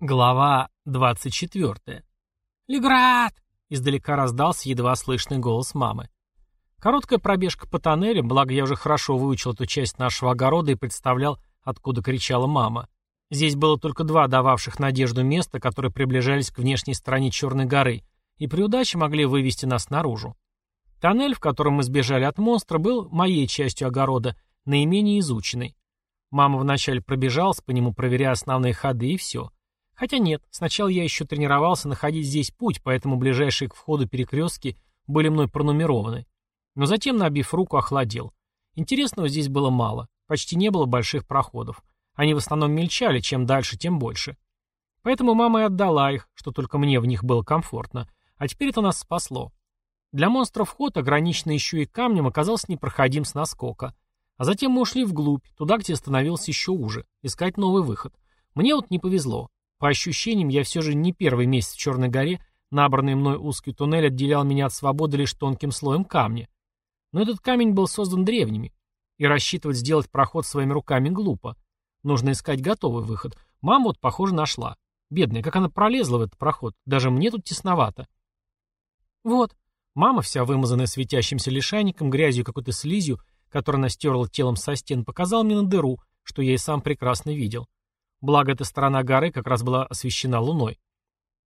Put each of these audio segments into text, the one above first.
Глава 24. «Леград!» — издалека раздался едва слышный голос мамы. Короткая пробежка по тоннелю, благо я уже хорошо выучил эту часть нашего огорода и представлял, откуда кричала мама. Здесь было только два дававших надежду места, которые приближались к внешней стороне Черной горы, и при удаче могли вывести нас наружу. Тоннель, в котором мы сбежали от монстра, был моей частью огорода, наименее изученной. Мама вначале пробежалась по нему, проверяя основные ходы, и все. Хотя нет, сначала я еще тренировался находить здесь путь, поэтому ближайшие к входу перекрестки были мной пронумерованы. Но затем, набив руку, охладел. Интересного здесь было мало, почти не было больших проходов. Они в основном мельчали, чем дальше, тем больше. Поэтому мама и отдала их, что только мне в них было комфортно. А теперь это нас спасло. Для монстров ход, ограниченный еще и камнем, оказался непроходим с наскока. А затем мы ушли вглубь, туда, где становился еще уже, искать новый выход. Мне вот не повезло. По ощущениям, я все же не первый месяц в Черной горе, набранный мной узкий туннель отделял меня от свободы лишь тонким слоем камня. Но этот камень был создан древними, и рассчитывать сделать проход своими руками глупо. Нужно искать готовый выход. Мама вот, похоже, нашла. Бедная, как она пролезла в этот проход. Даже мне тут тесновато. Вот. Мама, вся вымазанная светящимся лишайником, грязью какой-то слизью, которую она стерла телом со стен, показала мне на дыру, что я и сам прекрасно видел. Благо, эта сторона горы как раз была освещена луной.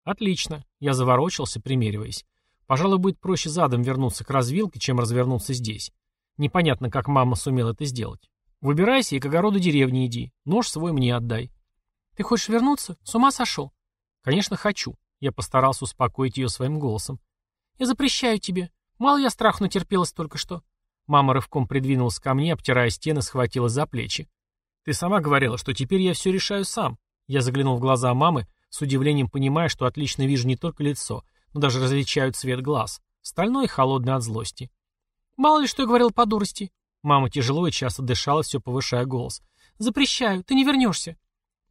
Отлично. Я заворочился, примериваясь. Пожалуй, будет проще задом вернуться к развилке, чем развернуться здесь. Непонятно, как мама сумела это сделать. Выбирайся и к огороду деревни иди. Нож свой мне отдай. Ты хочешь вернуться? С ума сошел? Конечно, хочу. Я постарался успокоить ее своим голосом. Я запрещаю тебе. Мало я страху натерпелась только что. Мама рывком придвинулась ко мне, обтирая стены, схватила за плечи. Ты сама говорила, что теперь я все решаю сам. Я заглянул в глаза мамы, с удивлением понимая, что отлично вижу не только лицо, но даже различаю цвет глаз. Стальной холодный от злости. Мало ли, что я говорил по дурости. Мама тяжело и часто дышала, все повышая голос. Запрещаю, ты не вернешься.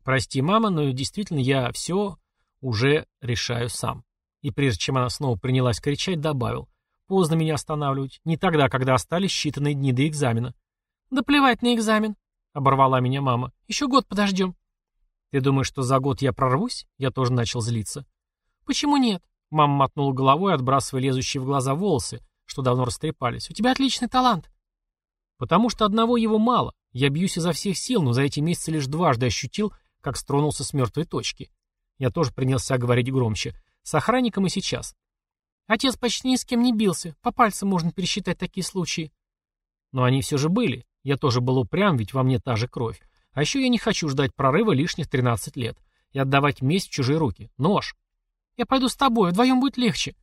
Прости, мама, но действительно я все уже решаю сам. И прежде чем она снова принялась кричать, добавил. Поздно меня останавливать. Не тогда, когда остались считанные дни до экзамена. Да плевать на экзамен. Оборвала меня мама. Еще год подождем. Ты думаешь, что за год я прорвусь? Я тоже начал злиться. Почему нет? Мама мотнула головой, отбрасывая лезущие в глаза волосы, что давно растрепались. У тебя отличный талант. Потому что одного его мало. Я бьюсь изо всех сил, но за эти месяцы лишь дважды ощутил, как стронулся с мертвой точки. Я тоже принялся говорить громче. С охранником и сейчас. Отец почти ни с кем не бился. По пальцам можно пересчитать такие случаи. Но они все же были. Я тоже был упрям, ведь во мне та же кровь. А еще я не хочу ждать прорыва лишних 13 лет и отдавать месть в чужие руки. Нож. Я пойду с тобой, вдвоем будет легче.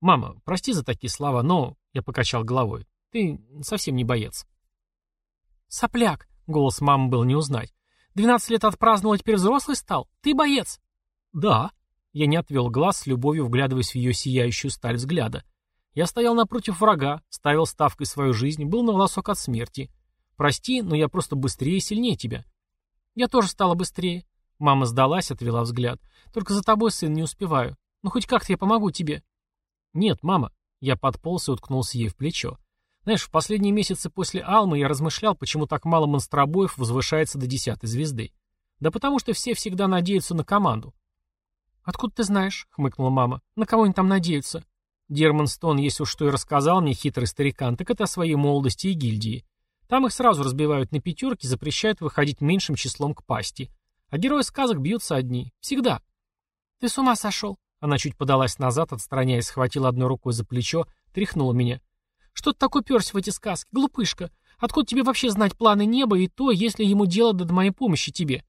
Мама, прости за такие слова, но... Я покачал головой. Ты совсем не боец. Сопляк. Голос мамы был не узнать. Двенадцать лет отпраздновал, а теперь взрослый стал? Ты боец? Да. Я не отвел глаз, с любовью вглядываясь в ее сияющую сталь взгляда. Я стоял напротив врага, ставил ставкой свою жизнь, был на волосок от смерти. Прости, но я просто быстрее и сильнее тебя. Я тоже стала быстрее. Мама сдалась, отвела взгляд. Только за тобой, сын, не успеваю. Ну хоть как-то я помогу тебе. Нет, мама. Я подполз и уткнулся ей в плечо. Знаешь, в последние месяцы после Алмы я размышлял, почему так мало монстробоев возвышается до десятой звезды. Да потому что все всегда надеются на команду. «Откуда ты знаешь?» — хмыкнула мама. «На кого они там надеются?» Дерман Стон, если уж что и рассказал мне хитрый старикан, так это о своей молодости и гильдии. Там их сразу разбивают на пятерки, запрещают выходить меньшим числом к пасти. А герои сказок бьются одни. Всегда. Ты с ума сошел? Она чуть подалась назад, отстраняясь, схватила одной рукой за плечо, тряхнула меня. Что ты так уперся в эти сказки, глупышка? Откуда тебе вообще знать планы неба и то, если ему дело до моей помощи тебе?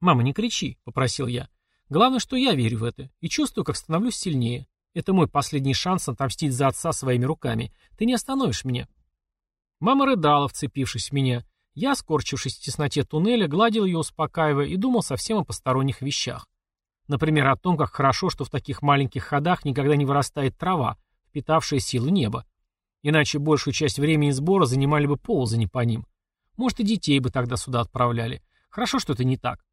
«Мама, не кричи», — попросил я. «Главное, что я верю в это и чувствую, как становлюсь сильнее. Это мой последний шанс отомстить за отца своими руками. Ты не остановишь меня». Мама рыдала, вцепившись в меня. Я, скорчившись в тесноте туннеля, гладил ее, успокаивая, и думал совсем о посторонних вещах. Например, о том, как хорошо, что в таких маленьких ходах никогда не вырастает трава, впитавшая силу неба. Иначе большую часть времени сбора занимали бы ползани по ним. Может, и детей бы тогда сюда отправляли. Хорошо, что это не так.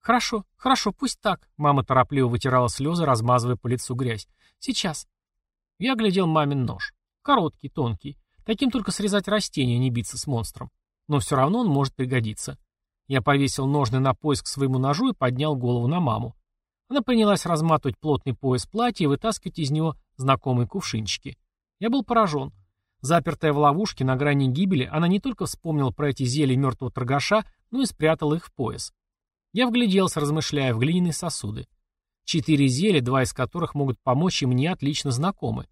«Хорошо, хорошо, пусть так», — мама торопливо вытирала слезы, размазывая по лицу грязь. «Сейчас». Я глядел мамин нож. Короткий, тонкий. Таким только срезать растения, не биться с монстром. Но все равно он может пригодиться. Я повесил ножны на пояс к своему ножу и поднял голову на маму. Она принялась разматывать плотный пояс платья и вытаскивать из него знакомые кувшинчики. Я был поражен. Запертая в ловушке на грани гибели, она не только вспомнила про эти зелья мертвого торгаша, но и спрятала их в пояс. Я вгляделся, размышляя в глиняные сосуды. Четыре зелья, два из которых могут помочь и мне отлично знакомы.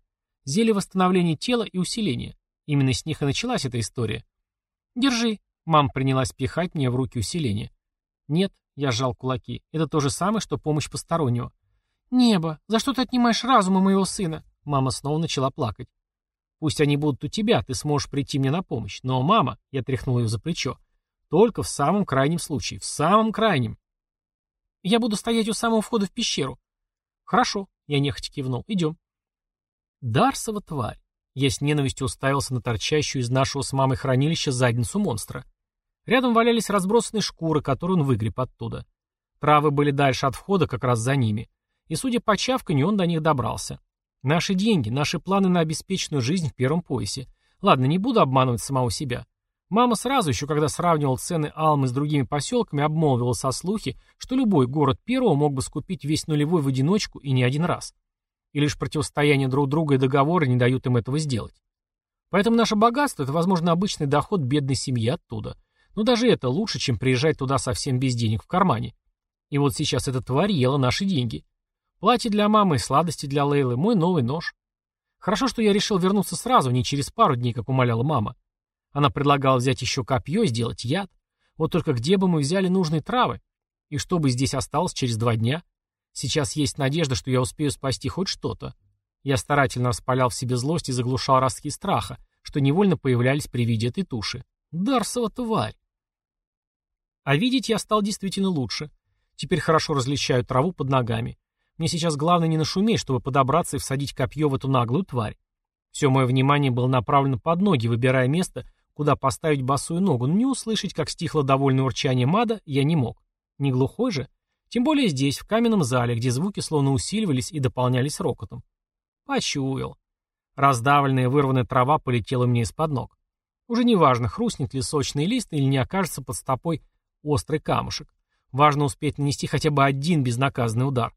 Зелье восстановления тела и усиления. Именно с них и началась эта история. «Держи», — мама принялась пихать мне в руки усиление. «Нет», — я сжал кулаки, — «это то же самое, что помощь постороннего». «Небо, за что ты отнимаешь разум у моего сына?» Мама снова начала плакать. «Пусть они будут у тебя, ты сможешь прийти мне на помощь. Но, мама, — я тряхнул ее за плечо, — только в самом крайнем случае, в самом крайнем». «Я буду стоять у самого входа в пещеру». «Хорошо», — я нехотя кивнул, — «идем». Дарсова тварь. Я с ненавистью уставился на торчащую из нашего с мамой хранилища задницу монстра. Рядом валялись разбросанные шкуры, которые он выгреб оттуда. Травы были дальше от входа, как раз за ними. И, судя по чавканью, он до них добрался. Наши деньги, наши планы на обеспеченную жизнь в первом поясе. Ладно, не буду обманывать самого себя. Мама сразу, еще когда сравнивал цены Алмы с другими поселками, обмолвила со слухи, что любой город первого мог бы скупить весь нулевой в одиночку и не один раз и лишь противостояние друг друга и договоры не дают им этого сделать. Поэтому наше богатство – это, возможно, обычный доход бедной семьи оттуда. Но даже это лучше, чем приезжать туда совсем без денег в кармане. И вот сейчас эта тварь ела наши деньги. Платье для мамы сладости для Лейлы, мой новый нож. Хорошо, что я решил вернуться сразу, не через пару дней, как умоляла мама. Она предлагала взять еще копье сделать яд. Вот только где бы мы взяли нужные травы? И что бы здесь осталось через два дня? Сейчас есть надежда, что я успею спасти хоть что-то. Я старательно распалял в себе злость и заглушал ростки страха, что невольно появлялись при виде этой туши. Дарсова тварь! А видеть я стал действительно лучше. Теперь хорошо различаю траву под ногами. Мне сейчас главное не нашуметь, чтобы подобраться и всадить копье в эту наглую тварь. Все мое внимание было направлено под ноги, выбирая место, куда поставить босую ногу, но не услышать, как стихло довольное урчание мада, я не мог. Не глухой же? Тем более здесь, в каменном зале, где звуки словно усиливались и дополнялись рокотом. Почуял. Раздавленная вырванная трава полетела мне из-под ног. Уже не важно, хрустнет ли сочный лист или не окажется под стопой острый камушек. Важно успеть нанести хотя бы один безнаказанный удар.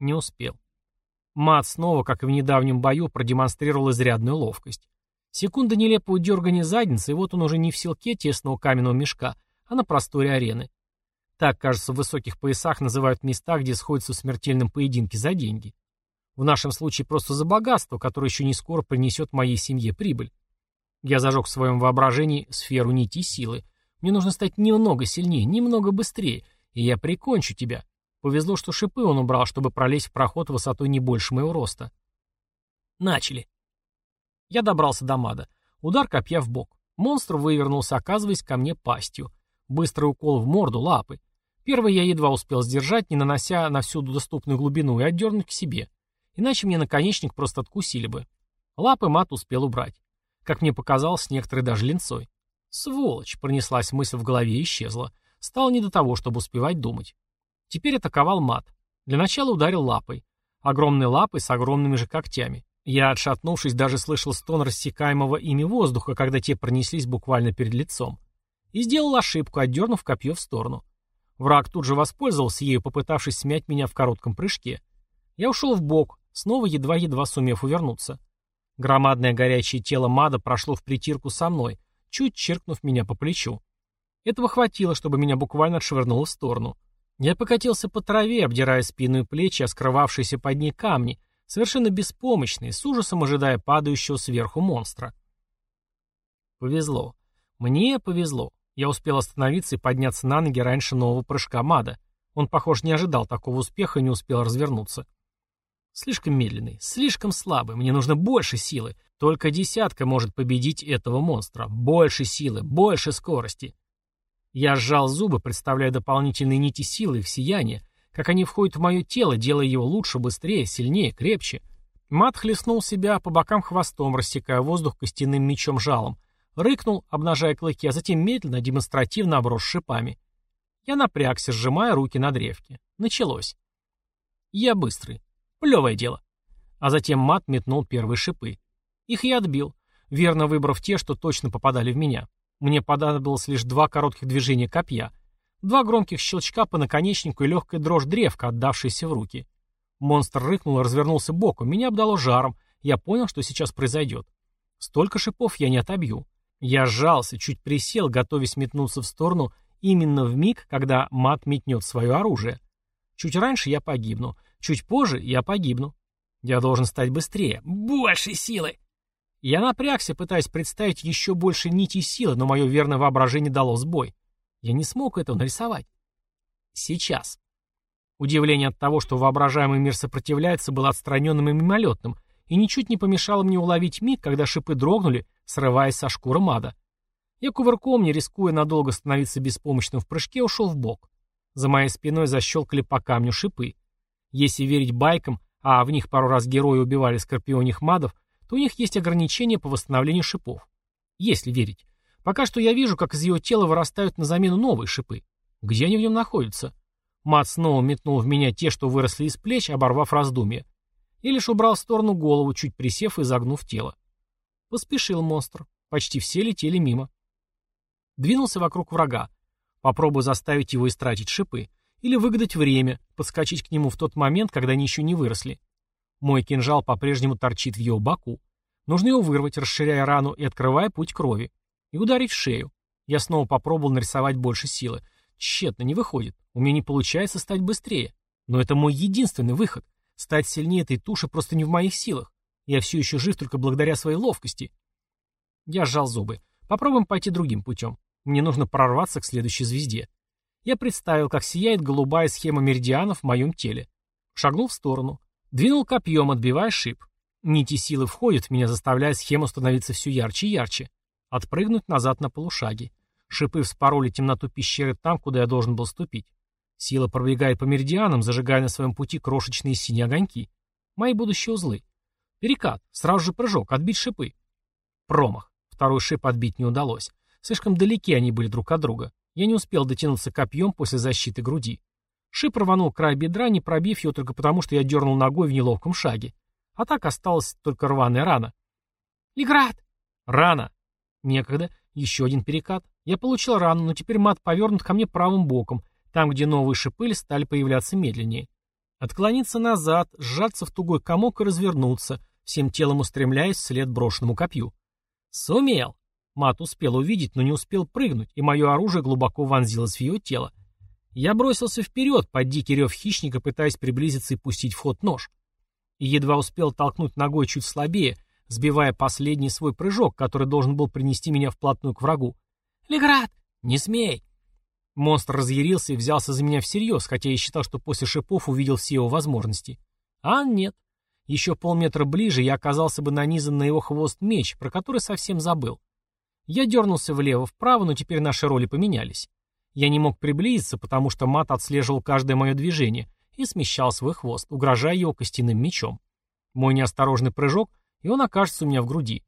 Не успел. Мат снова, как и в недавнем бою, продемонстрировал изрядную ловкость. Секунда нелепого дергания задницы, и вот он уже не в силке тесного каменного мешка, а на просторе арены. Так, кажется, в высоких поясах называют места, где сходятся в смертельном поединке за деньги. В нашем случае просто за богатство, которое еще не скоро принесет моей семье прибыль. Я зажег в своем воображении сферу нити силы. Мне нужно стать немного сильнее, немного быстрее, и я прикончу тебя. Повезло, что шипы он убрал, чтобы пролезть в проход высотой не больше моего роста. Начали. Я добрался до мада. Удар копья в бок. Монстр вывернулся, оказываясь ко мне пастью. Быстрый укол в морду, лапы. Первый я едва успел сдержать, не нанося на всю доступную глубину, и отдернуть к себе. Иначе мне наконечник просто откусили бы. Лапы мат успел убрать. Как мне показалось, с некоторой даже линцой. Сволочь, пронеслась мысль в голове и исчезла. Стало не до того, чтобы успевать думать. Теперь атаковал мат. Для начала ударил лапой. Огромной лапой с огромными же когтями. Я, отшатнувшись, даже слышал стон рассекаемого ими воздуха, когда те пронеслись буквально перед лицом и сделал ошибку, отдернув копье в сторону. Враг тут же воспользовался ею, попытавшись смять меня в коротком прыжке. Я ушел в бок, снова едва-едва сумев увернуться. Громадное горячее тело Мада прошло в притирку со мной, чуть черкнув меня по плечу. Этого хватило, чтобы меня буквально отшвырнуло в сторону. Я покатился по траве, обдирая спину и плечи, а скрывавшиеся под ней камни, совершенно беспомощные, с ужасом ожидая падающего сверху монстра. Повезло. Мне повезло. Я успел остановиться и подняться на ноги раньше нового прыжка Мада. Он, похоже, не ожидал такого успеха и не успел развернуться. Слишком медленный, слишком слабый, мне нужно больше силы. Только десятка может победить этого монстра. Больше силы, больше скорости. Я сжал зубы, представляя дополнительные нити силы, их сияние, как они входят в мое тело, делая его лучше, быстрее, сильнее, крепче. Мат хлестнул себя по бокам хвостом, рассекая воздух костяным мечом-жалом, Рыкнул, обнажая клыки, а затем медленно, демонстративно оброс шипами. Я напрягся, сжимая руки на древке. Началось. Я быстрый. Плевое дело. А затем мат метнул первые шипы. Их я отбил, верно выбрав те, что точно попадали в меня. Мне понадобилось лишь два коротких движения копья, два громких щелчка по наконечнику и легкая дрожь древка, отдавшаяся в руки. Монстр рыкнул и развернулся боком, меня обдало жаром, я понял, что сейчас произойдет. Столько шипов я не отобью. Я сжался, чуть присел, готовясь метнуться в сторону, именно в миг, когда мат метнет свое оружие. Чуть раньше я погибну, чуть позже я погибну. Я должен стать быстрее. Больше силы! Я напрягся, пытаясь представить еще больше нити силы, но мое верное воображение дало сбой. Я не смог этого нарисовать. Сейчас. Удивление от того, что воображаемый мир сопротивляется, было отстраненным и мимолетным, и ничуть не помешало мне уловить миг, когда шипы дрогнули, срываясь со шкуры мада. Я кувырком, не рискуя надолго становиться беспомощным в прыжке, ушел в бок. За моей спиной защелкали по камню шипы. Если верить байкам, а в них пару раз герои убивали скорпионих мадов, то у них есть ограничения по восстановлению шипов. Если верить. Пока что я вижу, как из его тела вырастают на замену новые шипы. Где они в нем находятся? Мат снова метнул в меня те, что выросли из плеч, оборвав раздумье. И лишь убрал в сторону голову, чуть присев и загнув тело. Поспешил монстр. Почти все летели мимо. Двинулся вокруг врага. Попробую заставить его истратить шипы. Или выгадать время, подскочить к нему в тот момент, когда они еще не выросли. Мой кинжал по-прежнему торчит в его боку. Нужно его вырвать, расширяя рану и открывая путь крови. И ударить в шею. Я снова попробовал нарисовать больше силы. Тщетно, не выходит. У меня не получается стать быстрее. Но это мой единственный выход. Стать сильнее этой туши просто не в моих силах. Я все еще жив только благодаря своей ловкости. Я сжал зубы. Попробуем пойти другим путем. Мне нужно прорваться к следующей звезде. Я представил, как сияет голубая схема меридианов в моем теле. Шагнул в сторону. Двинул копьем, отбивая шип. Нити силы входят в меня, заставляя схему становиться все ярче и ярче. Отпрыгнуть назад на полушаге. Шипы вспороли темноту пещеры там, куда я должен был ступить. Сила пробегает по меридианам, зажигая на своем пути крошечные синие огоньки. Мои будущие узлы. Перекат. Сразу же прыжок. Отбить шипы. Промах. Второй шип отбить не удалось. Слишком далеки они были друг от друга. Я не успел дотянуться копьем после защиты груди. Шип рванул край бедра, не пробив ее только потому, что я дернул ногой в неловком шаге. А так осталась только рваная рана. «Леград!» «Рана!» «Некогда. Еще один перекат. Я получил рану, но теперь мат повернут ко мне правым боком, там, где новые шипы стали появляться медленнее. Отклониться назад, сжаться в тугой комок и развернуться, всем телом устремляясь вслед брошенному копью. Сумел. Мат успел увидеть, но не успел прыгнуть, и мое оружие глубоко вонзилось в ее тело. Я бросился вперед, под дикий рев хищника, пытаясь приблизиться и пустить в ход нож. И едва успел толкнуть ногой чуть слабее, сбивая последний свой прыжок, который должен был принести меня вплотную к врагу. «Леград! Не смей!» Монстр разъярился и взялся за меня всерьез, хотя я считал, что после шипов увидел все его возможности. А нет. Еще полметра ближе я оказался бы нанизан на его хвост меч, про который совсем забыл. Я дернулся влево-вправо, но теперь наши роли поменялись. Я не мог приблизиться, потому что мат отслеживал каждое мое движение и смещал свой хвост, угрожая его костяным мечом. Мой неосторожный прыжок, и он окажется у меня в груди.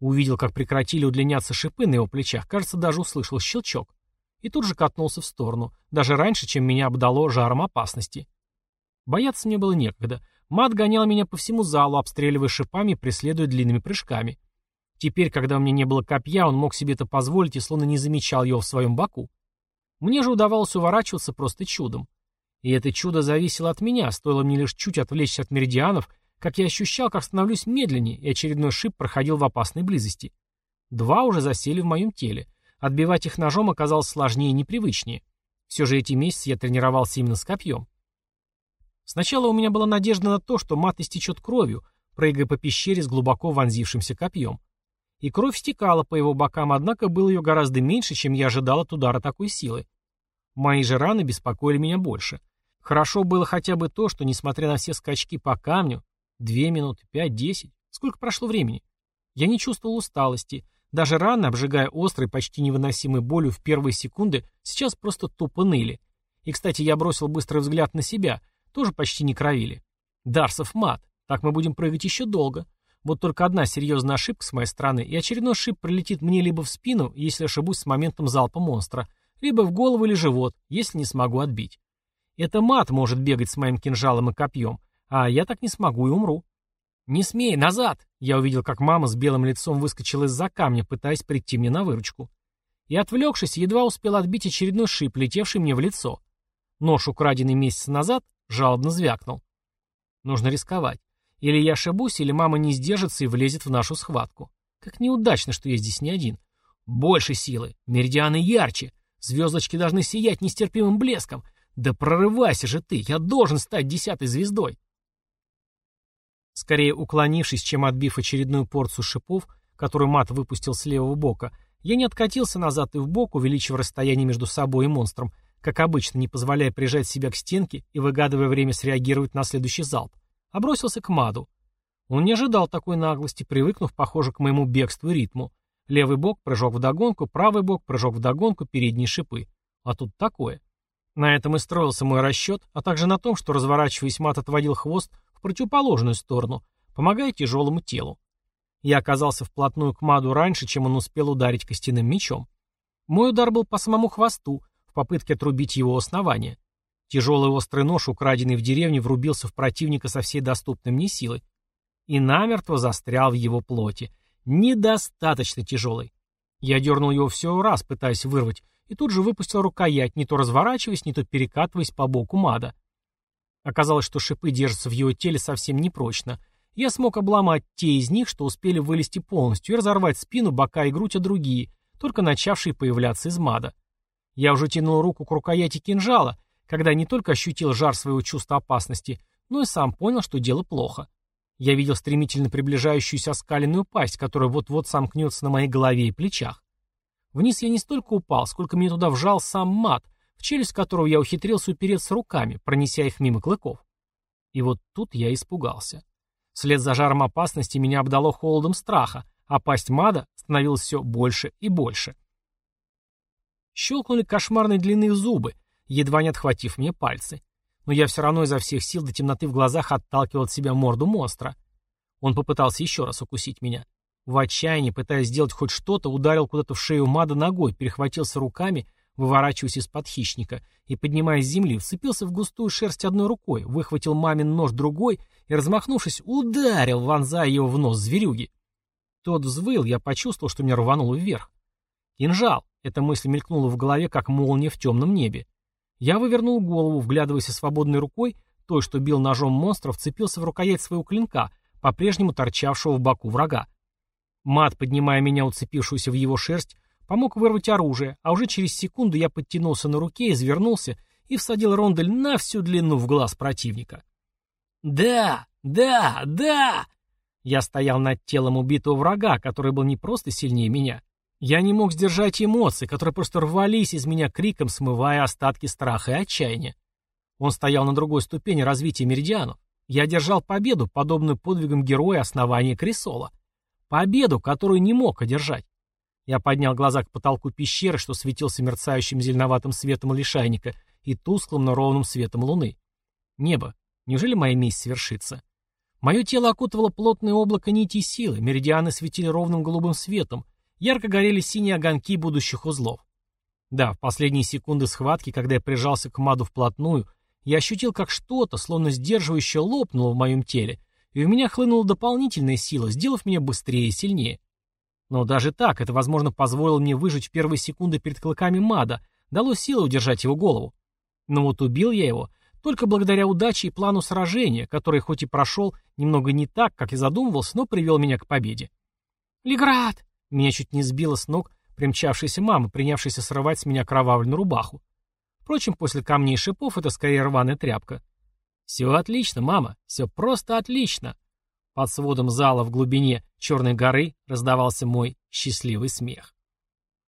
Увидел, как прекратили удлиняться шипы на его плечах, кажется, даже услышал щелчок. И тут же катнулся в сторону, даже раньше, чем меня обдало жаром опасности. Бояться мне было некогда. Мат гонял меня по всему залу, обстреливая шипами и преследуя длинными прыжками. Теперь, когда у меня не было копья, он мог себе это позволить и словно не замечал его в своем боку. Мне же удавалось уворачиваться просто чудом. И это чудо зависело от меня, стоило мне лишь чуть отвлечься от меридианов, как я ощущал, как становлюсь медленнее, и очередной шип проходил в опасной близости. Два уже засели в моем теле. Отбивать их ножом оказалось сложнее и непривычнее. Все же эти месяцы я тренировался именно с копьем. Сначала у меня была надежда на то, что мат истечет кровью, прыгая по пещере с глубоко вонзившимся копьем и кровь стекала по его бокам, однако было ее гораздо меньше, чем я ожидал от удара такой силы. Мои же раны беспокоили меня больше. Хорошо было хотя бы то, что, несмотря на все скачки по камню, две минуты, пять, десять, сколько прошло времени, я не чувствовал усталости. Даже раны, обжигая острой, почти невыносимой болью в первые секунды, сейчас просто тупо ныли. И, кстати, я бросил быстрый взгляд на себя, тоже почти не кровили. Дарсов мат. Так мы будем прыгать еще долго. Вот только одна серьезная ошибка с моей стороны, и очередной шип прилетит мне либо в спину, если ошибусь с моментом залпа монстра, либо в голову или живот, если не смогу отбить. Это мат может бегать с моим кинжалом и копьем, а я так не смогу и умру. «Не смей, назад!» Я увидел, как мама с белым лицом выскочила из-за камня, пытаясь прийти мне на выручку. и, отвлекшись, едва успел отбить очередной шип, летевший мне в лицо. Нож, украденный месяц назад, жалобно звякнул. Нужно рисковать. Или я ошибусь, или мама не сдержится и влезет в нашу схватку. Как неудачно, что я здесь не один. Больше силы, меридианы ярче, звездочки должны сиять нестерпимым блеском. Да прорывайся же ты, я должен стать десятой звездой. Скорее уклонившись, чем отбив очередную порцию шипов, которую мат выпустил с левого бока, я не откатился назад и в бок, увеличив расстояние между собой и монстром, как обычно, не позволяя прижать себя к стенке и выгадывая время среагировать на следующий залп, а бросился к Маду. Он не ожидал такой наглости, привыкнув, похоже, к моему бегству и ритму. Левый бок, прыжок в догонку, правый бок, прыжок в догонку, передние шипы. А тут такое. На этом и строился мой расчет, а также на том, что, разворачиваясь, мат отводил хвост противоположную сторону, помогая тяжелому телу. Я оказался вплотную к Маду раньше, чем он успел ударить костяным мечом. Мой удар был по самому хвосту, в попытке отрубить его основание. Тяжелый острый нож, украденный в деревне, врубился в противника со всей доступной мне силой и намертво застрял в его плоти. Недостаточно тяжелый. Я дернул его все раз, пытаясь вырвать, и тут же выпустил рукоять, не то разворачиваясь, не то перекатываясь по боку Мада. Оказалось, что шипы держатся в его теле совсем непрочно. Я смог обломать те из них, что успели вылезти полностью, и разорвать спину, бока и грудь, а другие, только начавшие появляться из Мада. Я уже тянул руку к рукояти кинжала, когда не только ощутил жар своего чувства опасности, но и сам понял, что дело плохо. Я видел стремительно приближающуюся оскаленную пасть, которая вот-вот сомкнется на моей голове и плечах. Вниз я не столько упал, сколько мне туда вжал сам мат, в челюсть которого я ухитрился упереться руками, пронеся их мимо клыков. И вот тут я испугался. Вслед за жаром опасности меня обдало холодом страха, а пасть мада становилась все больше и больше. Щелкнули кошмарной длины зубы, едва не отхватив мне пальцы но я все равно изо всех сил до темноты в глазах отталкивал от себя морду монстра. Он попытался еще раз укусить меня. В отчаянии, пытаясь сделать хоть что-то, ударил куда-то в шею Мада ногой, перехватился руками, выворачиваясь из-под хищника, и, поднимаясь с земли, вцепился в густую шерсть одной рукой, выхватил мамин нож другой и, размахнувшись, ударил, вонзая его в нос зверюги. Тот взвыл, я почувствовал, что меня рвануло вверх. Кинжал. Эта мысль мелькнула в голове, как молния в темном небе. Я вывернул голову, вглядываясь свободной рукой, той, что бил ножом монстра, вцепился в рукоять своего клинка, по-прежнему торчавшего в боку врага. Мат, поднимая меня, уцепившуюся в его шерсть, помог вырвать оружие, а уже через секунду я подтянулся на руке, извернулся и всадил рондель на всю длину в глаз противника. «Да! Да! Да!» Я стоял над телом убитого врага, который был не просто сильнее меня, я не мог сдержать эмоции, которые просто рвались из меня криком, смывая остатки страха и отчаяния. Он стоял на другой ступени развития меридианов. Я держал победу, подобную подвигам героя основания Крисола. Победу, которую не мог одержать. Я поднял глаза к потолку пещеры, что светился мерцающим зеленоватым светом лишайника и тусклым, но ровным светом луны. Небо. Неужели моя месть свершится? Мое тело окутывало плотное облако нити силы, меридианы светили ровным голубым светом, Ярко горели синие огоньки будущих узлов. Да, в последние секунды схватки, когда я прижался к Маду вплотную, я ощутил, как что-то, словно сдерживающее, лопнуло в моем теле, и у меня хлынула дополнительная сила, сделав меня быстрее и сильнее. Но даже так, это, возможно, позволило мне выжить в первые секунды перед клыками Мада, дало силы удержать его голову. Но вот убил я его только благодаря удаче и плану сражения, который хоть и прошел немного не так, как и задумывался, но привел меня к победе. «Леград!» Меня чуть не сбила с ног примчавшаяся мама, принявшаяся срывать с меня кровавленную рубаху. Впрочем, после камней и шипов это скорее рваная тряпка. «Все отлично, мама, все просто отлично!» Под сводом зала в глубине Черной горы раздавался мой счастливый смех.